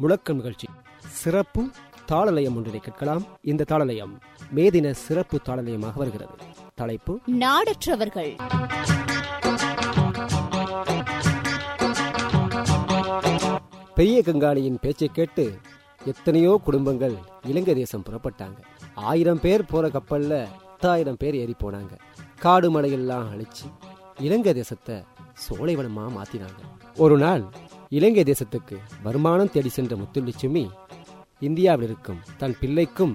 முழக்கம் நிகழ்ச்சி சிறப்பு தாளலயம் ஒன்றினை கேட்கலாம். இந்த தாளலயம் மேதின சிறப்பு தாளலயமாக வருகிறது. தலைப்பு நாடற்றவர்கள். பெரிய கங்காணியின் பேச்சை கேட்டு எத்தனையோ குடும்பங்கள் இலங்கை தேசம் புறப்பட்டாங்க. ஆயிரம் பேர் போற கப்பல்ல பத்தாயிரம் பேர் ஏறி போனாங்க. காடு மலையெல்லாம் அழிச்சு இலங்கை தேசத்தை சோலைவனமா மாத்தினாங்க. ஒரு நாள் இலங்கை தேசத்துக்கு வருமானம் தேடி சென்ற முத்துலட்சுமி இந்தியாவில் இருக்கும் தன் பிள்ளைக்கும்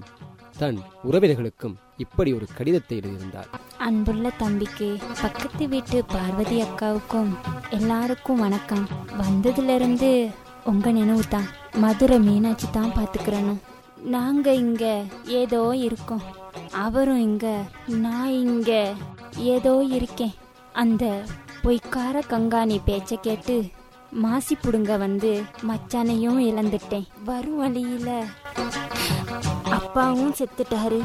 தன் உறவினர்களுக்கும் இப்படி ஒரு கடிதத்தை எழுதியிருந்தார். அன்புள்ள தம்பிக்கு பக்கத்து வீட்டு பார்வதி அக்காவுக்கும் எல்லாருக்கும் வணக்கம். வந்ததுல இருந்து உங்க நினைவு தான் மதுரை மீனாட்சி தான் பாத்துக்கிறனும் நாங்க இங்க ஏதோ இருக்கோம். அவரும் இங்க நான் இங்க ஏதோ இருக்கேன். அந்த பொய்க்கார கங்காணி பேச்சை கேட்டு மாசி புடுங்க வந்து மச்சானையும் இழந்துட்டேன். வரும் வழியில. அப்பாவும் செத்துட்டாரு.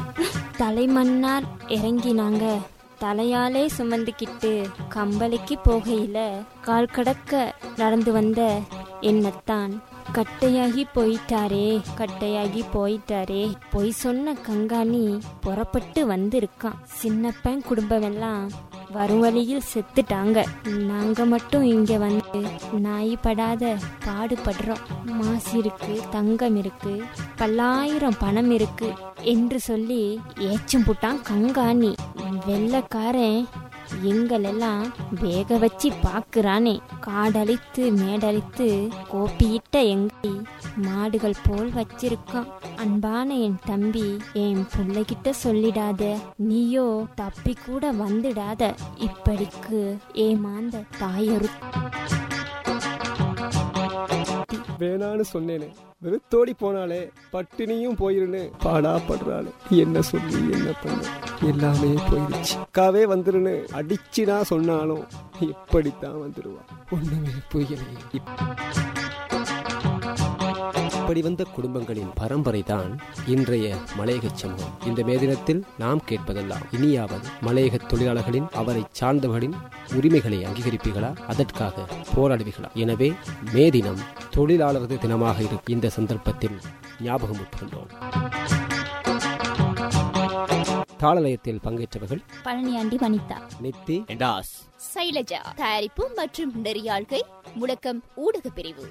தலைமன்னார் இறங்கினாங்க. தலையாலே சுமந்துக்கிட்டு கம்பளிக்கு போகையில கால் கடக்க நடந்து வந்த என்னத்தான். கட்டையாகி போயிட்டாரே கட்டையாகி போயிட்டாரே. பொய் சொன்ன கங்காணி புறப்பட்டு வந்திருக்கான். சின்னப்பன் குடும்பமெல்லாம் வரும் வழியில் செத்துட்டாங்க. நாங்க மட்டும் இங்க வந்து நாய் படாத பாடுபடுறோம். மாசு இருக்கு தங்கம் இருக்கு பல்லாயிரம் பணம் இருக்கு என்று சொல்லி ஏச்சும் புட்டான் கங்காணி. வெள்ளக்காரன் எங்களெல்லாம் வேக வச்சு பார்க்குறானே. காடழித்து மேடழித்து கோப்பியிட்ட எங்கி மாடுகள் போல் வச்சிருக்கான். அன்பான என் தம்பி என் பிள்ளைகிட்ட சொல்லிடாத. நீயோ தப்பி கூட வந்துடாத. இப்படிக்கு ஏமாந்த தாயரு. வேணான்னு சொன்னேனே. வெறுத்தோடி போனாலே பட்டினியும் போயிருன்னு. பாடா படுறாளே என்ன சொல்லி என்ன பண்ண? எல்லாமே போயிருச்சு அக்காவே வந்துருன்னு அடிச்சுனா சொன்னாலும் இப்படித்தான் வந்துருவா. ஒண்ணுமே புரியலையே. இப்படி வந்த குடும்பங்களின் பரம்பரை தான் இன்றைய மலையக சமூகம். இந்த மேதினத்தில் நாம் கேட்பதெல்லாம் இனியாவது மலையக தொழிலாளர்களின் அவரை சார்ந்தவர்களின் உரிமைகளை அங்கீகரிப்பீர்களா? அதற்காக போராடுவீர்களா? எனவே மே தினம் தொழிலாளர் தினமாக இருக்கும். இந்த சந்தர்ப்பத்தில் ஞாபகம் விட்டுகின்றோம் தாளலயத்தில் பங்கேற்றவர்கள் பழனியாண்டி வனிதா. நித்தி சைலஜா. தயாரிப்பு மற்றும் நெறியாள்கை முழக்கம் ஊடக பிரிவு.